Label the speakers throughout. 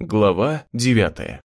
Speaker 1: Глава девятая.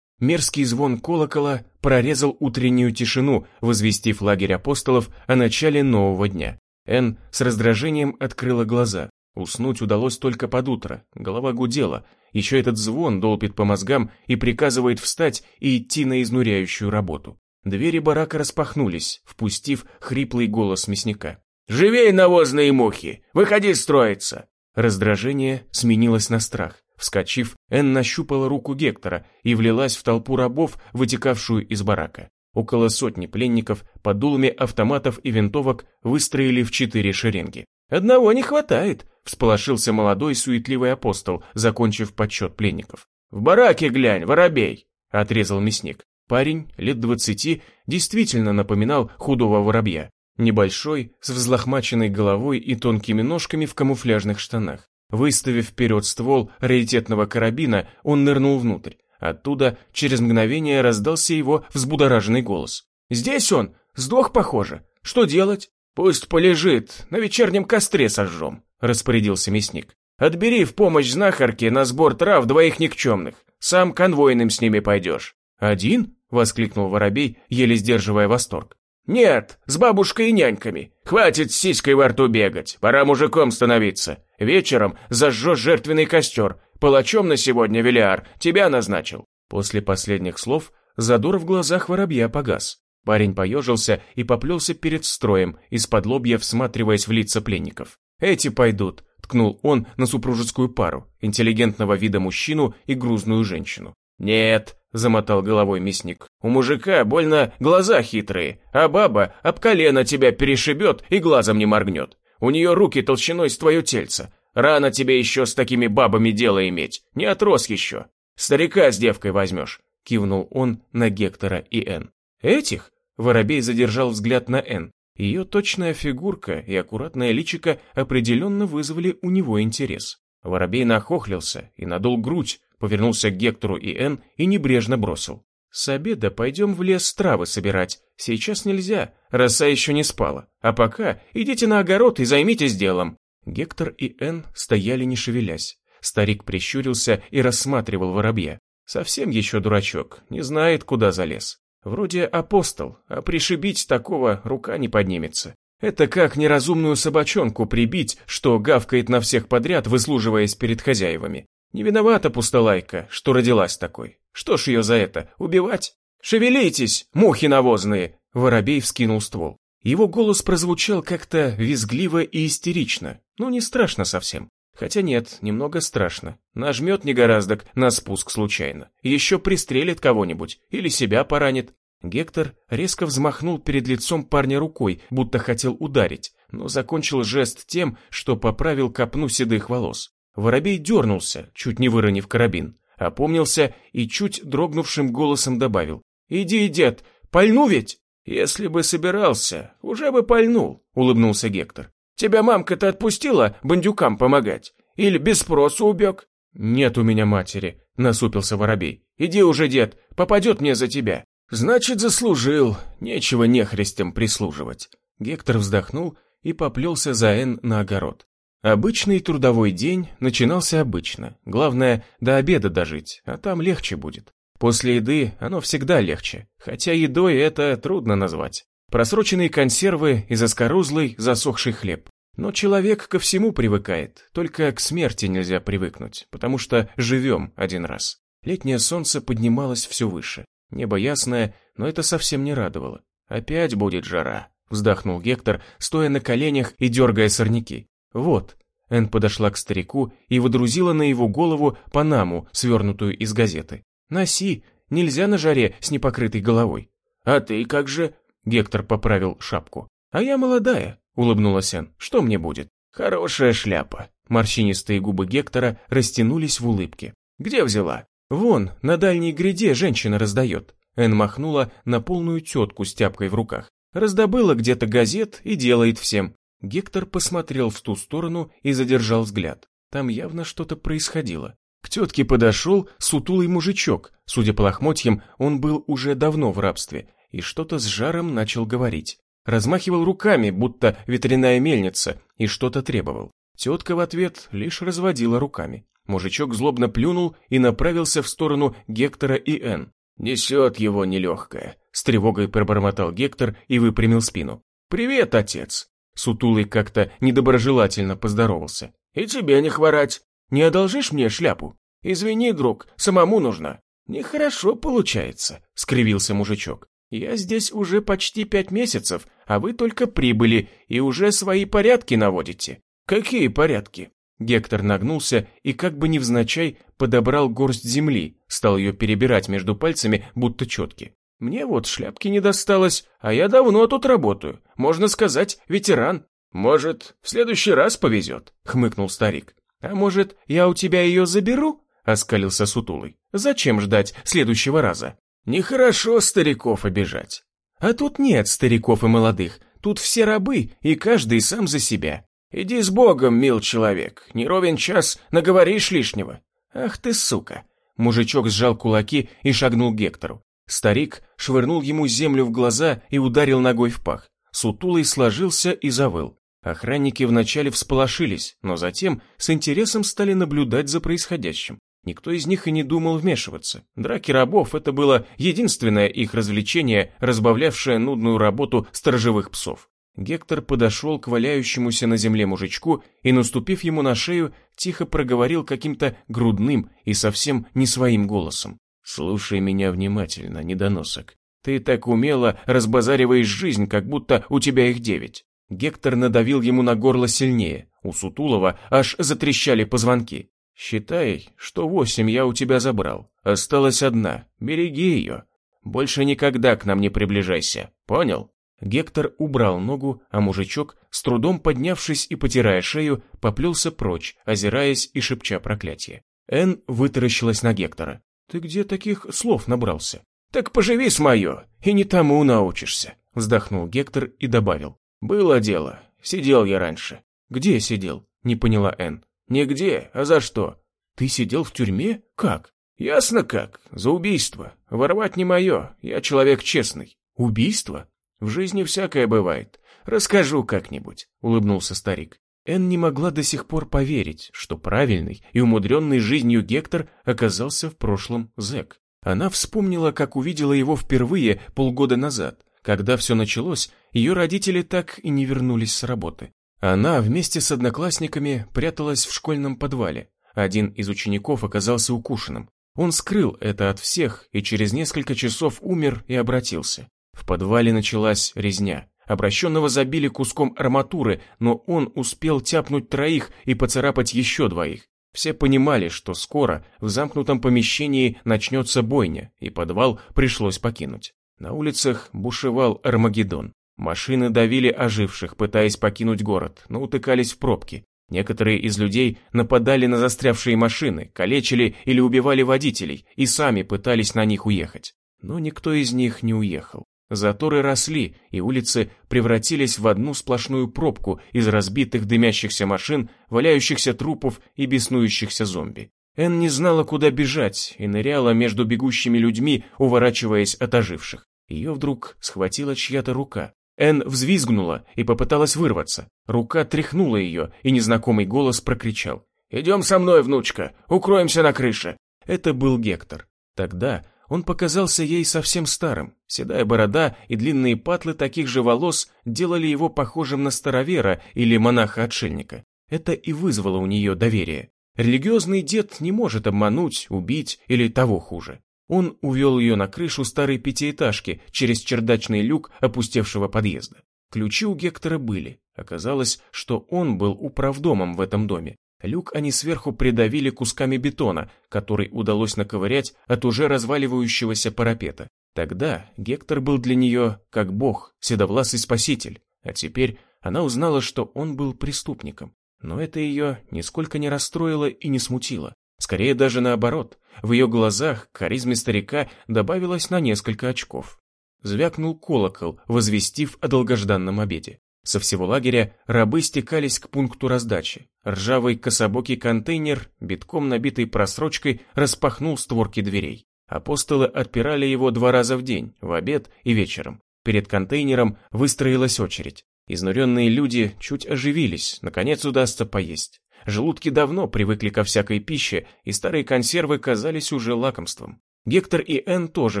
Speaker 1: Мерзкий звон колокола прорезал утреннюю тишину, возвестив лагерь апостолов о начале нового дня. Энн с раздражением открыла глаза. Уснуть удалось только под утро, голова гудела. Еще этот звон долбит по мозгам и приказывает встать и идти на изнуряющую работу. Двери барака распахнулись, впустив хриплый голос мясника.
Speaker 2: «Живей, навозные мухи! Выходи строиться!»
Speaker 1: Раздражение сменилось на страх. Вскочив, Энн нащупала руку Гектора и влилась в толпу рабов, вытекавшую из барака. Около сотни пленников под дулами автоматов и винтовок выстроили в четыре шеренги. «Одного не хватает», — всполошился молодой суетливый апостол, закончив подсчет пленников.
Speaker 2: «В бараке глянь, воробей!»
Speaker 1: — отрезал мясник. Парень, лет двадцати, действительно напоминал худого воробья. Небольшой, с взлохмаченной головой и тонкими ножками в камуфляжных штанах. Выставив вперед ствол раритетного карабина, он нырнул внутрь. Оттуда через мгновение раздался его взбудораженный голос. «Здесь он! Сдох, похоже! Что делать?»
Speaker 2: «Пусть полежит, на вечернем костре сожжем», — распорядился мясник. «Отбери в помощь знахарке на сбор трав двоих никчемных. Сам конвойным с ними пойдешь».
Speaker 1: «Один?» — воскликнул воробей, еле сдерживая восторг.
Speaker 2: «Нет, с бабушкой и няньками. Хватит с сиськой во рту бегать, пора мужиком становиться. Вечером зажжешь жертвенный костер. Палачом на сегодня, Велиар, тебя назначил».
Speaker 1: После последних слов задор в глазах воробья погас. Парень поежился и поплелся перед строем, из-под лобья всматриваясь в лица пленников. «Эти пойдут», — ткнул он на супружескую пару, интеллигентного вида мужчину и грузную женщину.
Speaker 2: «Нет», — замотал головой мясник, — «у мужика больно глаза хитрые, а баба об колено тебя перешибет и глазом не моргнет. У нее руки толщиной с твое тельце. Рано тебе еще с такими бабами дело иметь, не отрос еще. Старика с девкой возьмешь», — кивнул он на Гектора и Н.
Speaker 1: «Этих?» — Воробей задержал взгляд на Н. Ее точная фигурка и аккуратное личико определенно вызвали у него интерес. Воробей нахохлился и надул грудь, повернулся к Гектору и Н и небрежно бросил. «С обеда пойдем в лес травы собирать. Сейчас нельзя, роса еще не спала. А пока идите на огород и займитесь делом». Гектор и Н стояли не шевелясь. Старик прищурился и рассматривал воробья. Совсем еще дурачок, не знает, куда залез. Вроде апостол, а пришибить такого рука не поднимется. Это как неразумную собачонку прибить, что гавкает на всех подряд, выслуживаясь перед хозяевами. Не виновата пустолайка, что родилась такой. Что ж ее за это, убивать? «Шевелитесь, мухи навозные!» Воробей вскинул ствол. Его голос прозвучал как-то визгливо и истерично. Ну, не страшно совсем. Хотя нет, немного страшно. Нажмет негораздок на спуск случайно. Еще пристрелит кого-нибудь или себя поранит. Гектор резко взмахнул перед лицом парня рукой, будто хотел ударить, но закончил жест тем, что поправил копну седых волос. Воробей дернулся, чуть не выронив карабин, опомнился и чуть дрогнувшим голосом добавил. «Иди, дед, пальну ведь?» «Если бы собирался, уже бы пальнул», — улыбнулся Гектор. «Тебя мамка-то отпустила бандюкам помогать? Или без спросу убег?» «Нет у меня матери», — насупился Воробей. «Иди уже, дед, попадет мне за тебя». «Значит, заслужил, нечего нехристям прислуживать». Гектор вздохнул и поплелся за Эн на огород. Обычный трудовой день начинался обычно. Главное, до обеда дожить, а там легче будет. После еды оно всегда легче, хотя едой это трудно назвать. Просроченные консервы и заскорузлый засохший хлеб. Но человек ко всему привыкает, только к смерти нельзя привыкнуть, потому что живем один раз. Летнее солнце поднималось все выше. Небо ясное, но это совсем не радовало. «Опять будет жара», — вздохнул Гектор, стоя на коленях и дергая сорняки. «Вот». Энн подошла к старику и водрузила на его голову панаму, свернутую из газеты. «Носи, нельзя на жаре с непокрытой головой».
Speaker 2: «А ты как же?»
Speaker 1: Гектор поправил шапку. «А я молодая», — улыбнулась Энн. «Что мне будет?»
Speaker 2: «Хорошая шляпа».
Speaker 1: Морщинистые губы Гектора растянулись в улыбке.
Speaker 2: «Где взяла?»
Speaker 1: «Вон, на дальней гряде женщина раздает». Энн махнула на полную тетку с тяпкой в руках. Раздобыла где-то газет и делает всем. Гектор посмотрел в ту сторону и задержал взгляд. Там явно что-то происходило. К тетке подошел сутулый мужичок. Судя по лохмотьям, он был уже давно в рабстве и что-то с жаром начал говорить. Размахивал руками, будто ветряная мельница, и что-то требовал. Тетка в ответ лишь разводила руками. Мужичок злобно плюнул и направился в сторону Гектора и Н.
Speaker 2: «Несет его нелегкое», — с тревогой пробормотал Гектор и выпрямил спину.
Speaker 1: «Привет, отец!» Сутулый как-то недоброжелательно поздоровался.
Speaker 2: «И тебе не хворать.
Speaker 1: Не одолжишь мне шляпу?»
Speaker 2: «Извини, друг, самому нужна».
Speaker 1: «Нехорошо получается», — скривился мужичок. «Я здесь уже почти пять месяцев, а вы только прибыли и уже свои порядки наводите».
Speaker 2: «Какие порядки?»
Speaker 1: Гектор нагнулся и как бы невзначай подобрал горсть земли, стал ее перебирать между пальцами, будто четки. «Мне вот шляпки не досталось, а я давно тут работаю. Можно сказать, ветеран».
Speaker 2: «Может, в следующий раз повезет», — хмыкнул старик.
Speaker 1: «А может, я у тебя ее заберу?» — оскалился сутулый. «Зачем ждать следующего раза?»
Speaker 2: «Нехорошо стариков обижать».
Speaker 1: «А тут нет стариков и молодых. Тут все рабы, и каждый сам за себя.
Speaker 2: «Иди с Богом, мил человек, не ровен час, наговоришь лишнего».
Speaker 1: «Ах ты, сука!» Мужичок сжал кулаки и шагнул к Гектору. Старик швырнул ему землю в глаза и ударил ногой в пах. Сутулый сложился и завыл. Охранники вначале всполошились, но затем с интересом стали наблюдать за происходящим. Никто из них и не думал вмешиваться. Драки рабов – это было единственное их развлечение, разбавлявшее нудную работу сторожевых псов. Гектор подошел к валяющемуся на земле мужичку и, наступив ему на шею, тихо проговорил каким-то грудным и совсем не своим голосом. «Слушай меня внимательно, недоносок. Ты так умело разбазариваешь жизнь, как будто у тебя их девять». Гектор надавил ему на горло сильнее. У Сутулова аж затрещали позвонки. «Считай, что восемь я у тебя забрал. Осталась одна. Береги ее. Больше никогда к нам не приближайся. Понял?» Гектор убрал ногу, а мужичок, с трудом поднявшись и потирая шею, поплелся прочь, озираясь и шепча проклятие. Эн вытаращилась на Гектора. «Ты где таких слов набрался?»
Speaker 2: «Так поживи с мое, и не тому научишься», —
Speaker 1: вздохнул Гектор и добавил.
Speaker 2: «Было дело. Сидел я раньше».
Speaker 1: «Где сидел?» — не поняла Эн.
Speaker 2: «Нигде. А за что?»
Speaker 1: «Ты сидел в тюрьме? Как?»
Speaker 2: «Ясно как. За убийство. Воровать не мое. Я человек честный».
Speaker 1: «Убийство?»
Speaker 2: В жизни всякое бывает. Расскажу как-нибудь», — улыбнулся старик.
Speaker 1: Эн не могла до сих пор поверить, что правильный и умудренный жизнью Гектор оказался в прошлом зэк. Она вспомнила, как увидела его впервые полгода назад. Когда все началось, ее родители так и не вернулись с работы. Она вместе с одноклассниками пряталась в школьном подвале. Один из учеников оказался укушенным. Он скрыл это от всех и через несколько часов умер и обратился. В подвале началась резня. Обращенного забили куском арматуры, но он успел тяпнуть троих и поцарапать еще двоих. Все понимали, что скоро в замкнутом помещении начнется бойня, и подвал пришлось покинуть. На улицах бушевал Армагеддон. Машины давили оживших, пытаясь покинуть город, но утыкались в пробки. Некоторые из людей нападали на застрявшие машины, калечили или убивали водителей и сами пытались на них уехать. Но никто из них не уехал. Заторы росли, и улицы превратились в одну сплошную пробку из разбитых дымящихся машин, валяющихся трупов и беснующихся зомби. Эн не знала, куда бежать, и ныряла между бегущими людьми, уворачиваясь от оживших. Ее вдруг схватила чья-то рука. Эн взвизгнула и попыталась вырваться. Рука тряхнула ее, и незнакомый голос прокричал.
Speaker 2: «Идем со мной, внучка, укроемся на крыше».
Speaker 1: Это был Гектор. Тогда он показался ей совсем старым. Седая борода и длинные патлы таких же волос делали его похожим на старовера или монаха-отшельника. Это и вызвало у нее доверие. Религиозный дед не может обмануть, убить или того хуже. Он увел ее на крышу старой пятиэтажки через чердачный люк опустевшего подъезда. Ключи у Гектора были. Оказалось, что он был управдомом в этом доме. Люк они сверху придавили кусками бетона, который удалось наковырять от уже разваливающегося парапета. Тогда Гектор был для нее как бог, седовласый спаситель, а теперь она узнала, что он был преступником. Но это ее нисколько не расстроило и не смутило. Скорее даже наоборот, в ее глазах харизме старика добавилось на несколько очков. Звякнул колокол, возвестив о долгожданном обеде. Со всего лагеря рабы стекались к пункту раздачи. Ржавый кособокий контейнер, битком набитый просрочкой, распахнул створки дверей. Апостолы отпирали его два раза в день, в обед и вечером. Перед контейнером выстроилась очередь. Изнуренные люди чуть оживились, наконец удастся поесть. Желудки давно привыкли ко всякой пище, и старые консервы казались уже лакомством. Гектор и Энн тоже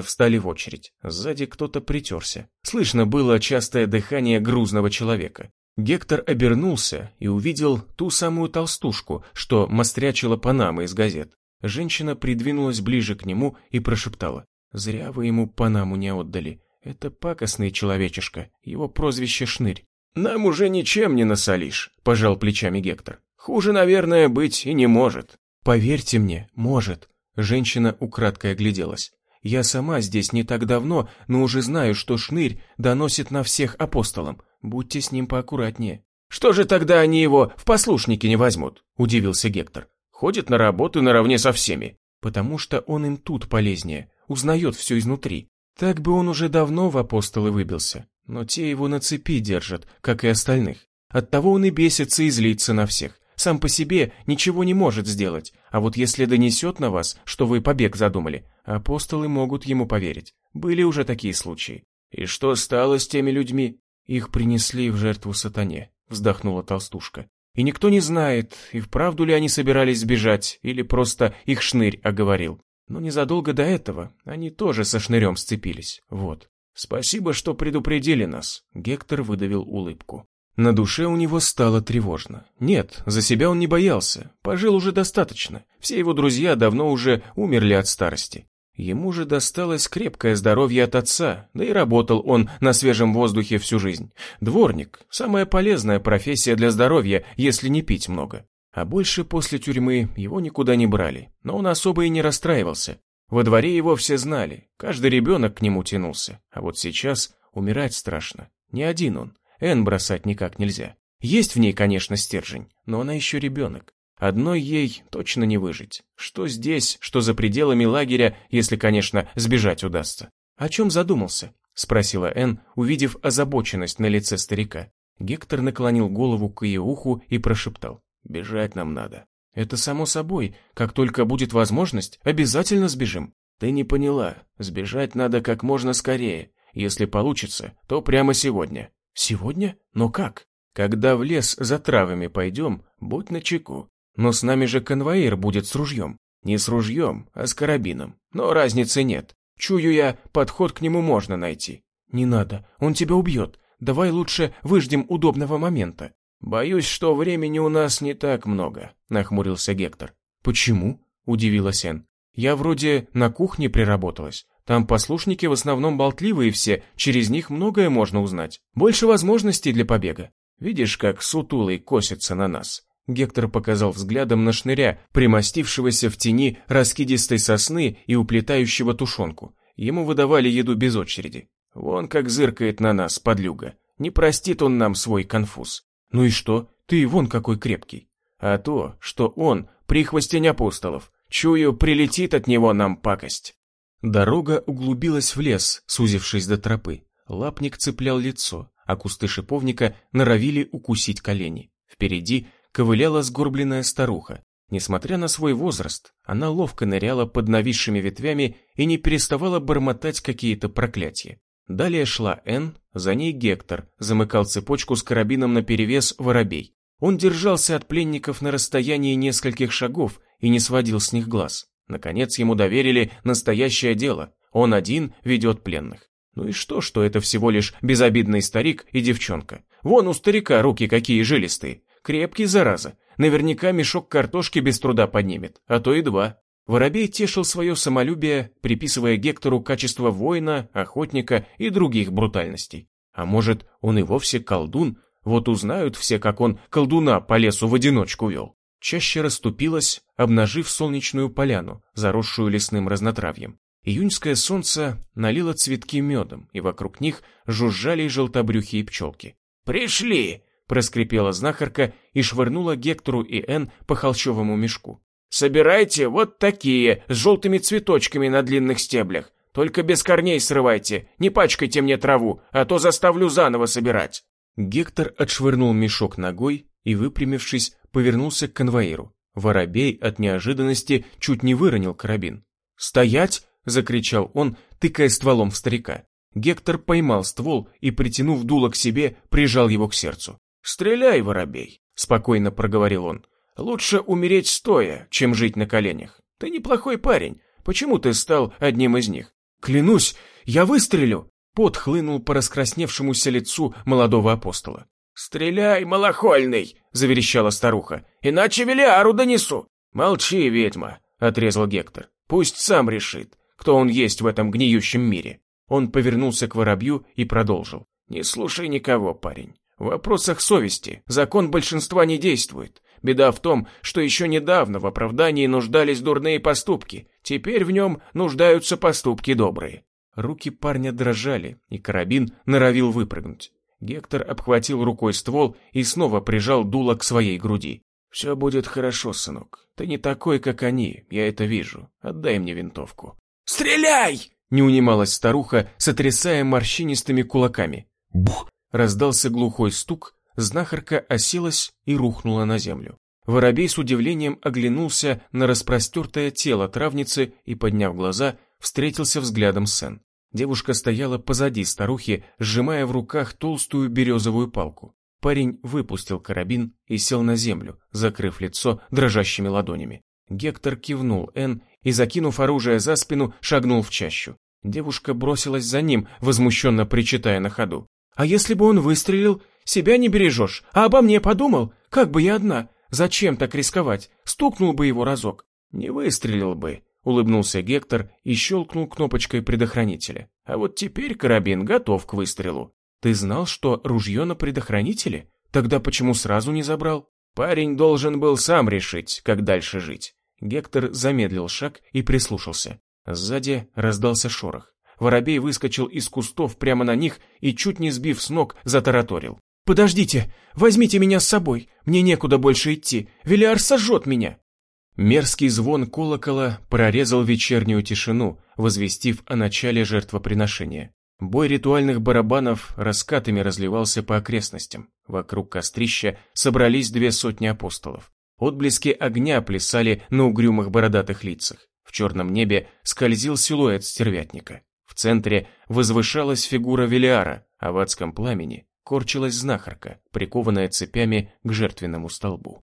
Speaker 1: встали в очередь. Сзади кто-то притерся. Слышно было частое дыхание грузного человека. Гектор обернулся и увидел ту самую толстушку, что мострячила Панамы из газет. Женщина придвинулась ближе к нему и прошептала. «Зря вы ему Панаму не отдали. Это пакостный человечишка, его прозвище Шнырь». «Нам уже ничем не насолишь», – пожал плечами Гектор. «Хуже, наверное, быть и не может». «Поверьте мне, может», Женщина украдкой огляделась. «Я сама здесь не так давно, но уже знаю, что шнырь доносит на всех апостолам. Будьте с ним поаккуратнее». «Что же тогда они его в послушники не возьмут?» – удивился Гектор. «Ходит на работу наравне со всеми». «Потому что он им тут полезнее, узнает все изнутри. Так бы он уже давно в апостолы выбился, но те его на цепи держат, как и остальных. Оттого он и бесится и злится на всех сам по себе ничего не может сделать, а вот если донесет на вас, что вы побег задумали, апостолы могут ему поверить. Были уже такие случаи. И что стало с теми людьми? Их принесли в жертву сатане, вздохнула толстушка. И никто не знает, и вправду ли они собирались сбежать, или просто их шнырь оговорил. Но незадолго до этого они тоже со шнырем сцепились. Вот. Спасибо, что предупредили нас. Гектор выдавил улыбку. На душе у него стало тревожно. Нет, за себя он не боялся, пожил уже достаточно. Все его друзья давно уже умерли от старости. Ему же досталось крепкое здоровье от отца, да и работал он на свежем воздухе всю жизнь. Дворник – самая полезная профессия для здоровья, если не пить много. А больше после тюрьмы его никуда не брали, но он особо и не расстраивался. Во дворе его все знали, каждый ребенок к нему тянулся, а вот сейчас умирать страшно. Не один он, Эн бросать никак нельзя. Есть в ней, конечно, стержень, но она еще ребенок. Одной ей точно не выжить. Что здесь, что за пределами лагеря, если, конечно, сбежать удастся. «О чем задумался?» – спросила Эн, увидев озабоченность на лице старика. Гектор наклонил голову к ее уху и прошептал. «Бежать нам надо». «Это само собой. Как только будет возможность, обязательно сбежим». «Ты не поняла. Сбежать надо как можно скорее. Если получится, то прямо сегодня. Сегодня? Но как? Когда в лес за травами пойдем, будь начеку. Но с нами же конвоир будет с ружьем. Не с ружьем, а с карабином. Но разницы нет. Чую я, подход к нему можно найти. Не надо, он тебя убьет. Давай лучше выждем удобного момента. Боюсь, что времени у нас не так много, нахмурился Гектор. Почему? Удивилась Эн. Я вроде на кухне приработалась. Там послушники в основном болтливые все, через них многое можно узнать. Больше возможностей для побега. Видишь, как сутулый косится на нас. Гектор показал взглядом на шныря, примостившегося в тени раскидистой сосны и уплетающего тушенку. Ему выдавали еду без очереди. Вон как зыркает на нас, подлюга. Не простит он нам свой конфуз. Ну и что? Ты вон какой крепкий. А то, что он прихвостень апостолов. Чую, прилетит от него нам пакость. Дорога углубилась в лес, сузившись до тропы. Лапник цеплял лицо, а кусты шиповника норовили укусить колени. Впереди ковыляла сгорбленная старуха. Несмотря на свой возраст, она ловко ныряла под нависшими ветвями и не переставала бормотать какие-то проклятия. Далее шла Н, за ней Гектор, замыкал цепочку с карабином наперевес воробей. Он держался от пленников на расстоянии нескольких шагов и не сводил с них глаз. Наконец ему доверили настоящее дело. Он один ведет пленных. Ну и что, что это всего лишь безобидный старик и девчонка? Вон у старика руки какие жилистые. Крепкий, зараза. Наверняка мешок картошки без труда поднимет, а то и два. Воробей тешил свое самолюбие, приписывая Гектору качество воина, охотника и других брутальностей. А может, он и вовсе колдун? Вот узнают все, как он колдуна по лесу в одиночку вел чаще расступилась, обнажив солнечную поляну, заросшую лесным разнотравьем. Июньское солнце налило цветки медом, и вокруг них жужжали желтобрюхие пчелки. «Пришли!» – проскрипела знахарка и швырнула Гектору и Эн по холщовому мешку. «Собирайте вот такие, с желтыми цветочками на длинных стеблях. Только без корней срывайте, не пачкайте мне траву, а то заставлю заново собирать». Гектор отшвырнул мешок ногой и, выпрямившись, повернулся к конвоиру. Воробей от неожиданности чуть не выронил карабин. «Стоять!» — закричал он, тыкая стволом в старика. Гектор поймал ствол и, притянув дуло к себе, прижал его к сердцу. «Стреляй, воробей!» — спокойно проговорил он.
Speaker 2: Лучше умереть стоя, чем жить на коленях. Ты неплохой парень. Почему ты стал одним из них?
Speaker 1: Клянусь, я выстрелю. Пот хлынул по раскрасневшемуся лицу молодого апостола.
Speaker 2: «Стреляй, малохольный!» — заверещала старуха. «Иначе Велиару донесу!» «Молчи, ведьма!» — отрезал Гектор. «Пусть сам решит, кто он есть в этом гниющем мире». Он повернулся к воробью и продолжил. «Не слушай никого, парень. В вопросах совести закон большинства не действует. Беда в том, что еще недавно в оправдании нуждались дурные поступки, теперь в нем нуждаются поступки добрые.
Speaker 1: Руки парня дрожали, и карабин норовил выпрыгнуть. Гектор обхватил рукой ствол и снова прижал дуло к своей груди. «Все будет хорошо, сынок. Ты не такой, как они, я это вижу. Отдай мне винтовку».
Speaker 2: «Стреляй!»
Speaker 1: — не унималась старуха, сотрясая морщинистыми кулаками. Бух! Раздался глухой стук, знахарка оселась и рухнула на землю. Воробей с удивлением оглянулся на распростертое тело травницы и, подняв глаза, встретился взглядом Сен. Девушка стояла позади старухи, сжимая в руках толстую березовую палку. Парень выпустил карабин и сел на землю, закрыв лицо дрожащими ладонями. Гектор кивнул Эн и, закинув оружие за спину, шагнул в чащу. Девушка бросилась за ним, возмущенно причитая на ходу. А если бы он выстрелил, себя не бережешь, а обо мне подумал, как бы я одна, зачем так рисковать, стукнул бы его разок.
Speaker 2: Не выстрелил бы, улыбнулся Гектор и щелкнул кнопочкой предохранителя. А вот теперь карабин готов к выстрелу.
Speaker 1: Ты знал, что ружье на предохранителе? Тогда почему сразу не забрал?
Speaker 2: Парень должен был сам решить, как дальше жить.
Speaker 1: Гектор замедлил шаг и прислушался. Сзади раздался шорох. Воробей выскочил из кустов прямо на них и, чуть не сбив с ног, затараторил. «Подождите! Возьмите меня с собой! Мне некуда больше идти! Велиар сожжет меня!» Мерзкий звон колокола прорезал вечернюю тишину, возвестив о начале жертвоприношения. Бой ритуальных барабанов раскатами разливался по окрестностям. Вокруг кострища собрались две сотни апостолов. Отблески огня плясали на угрюмых бородатых лицах. В черном небе скользил силуэт стервятника. В центре возвышалась фигура Велиара, а в адском пламени корчилась знахарка, прикованная цепями к жертвенному столбу.